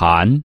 盘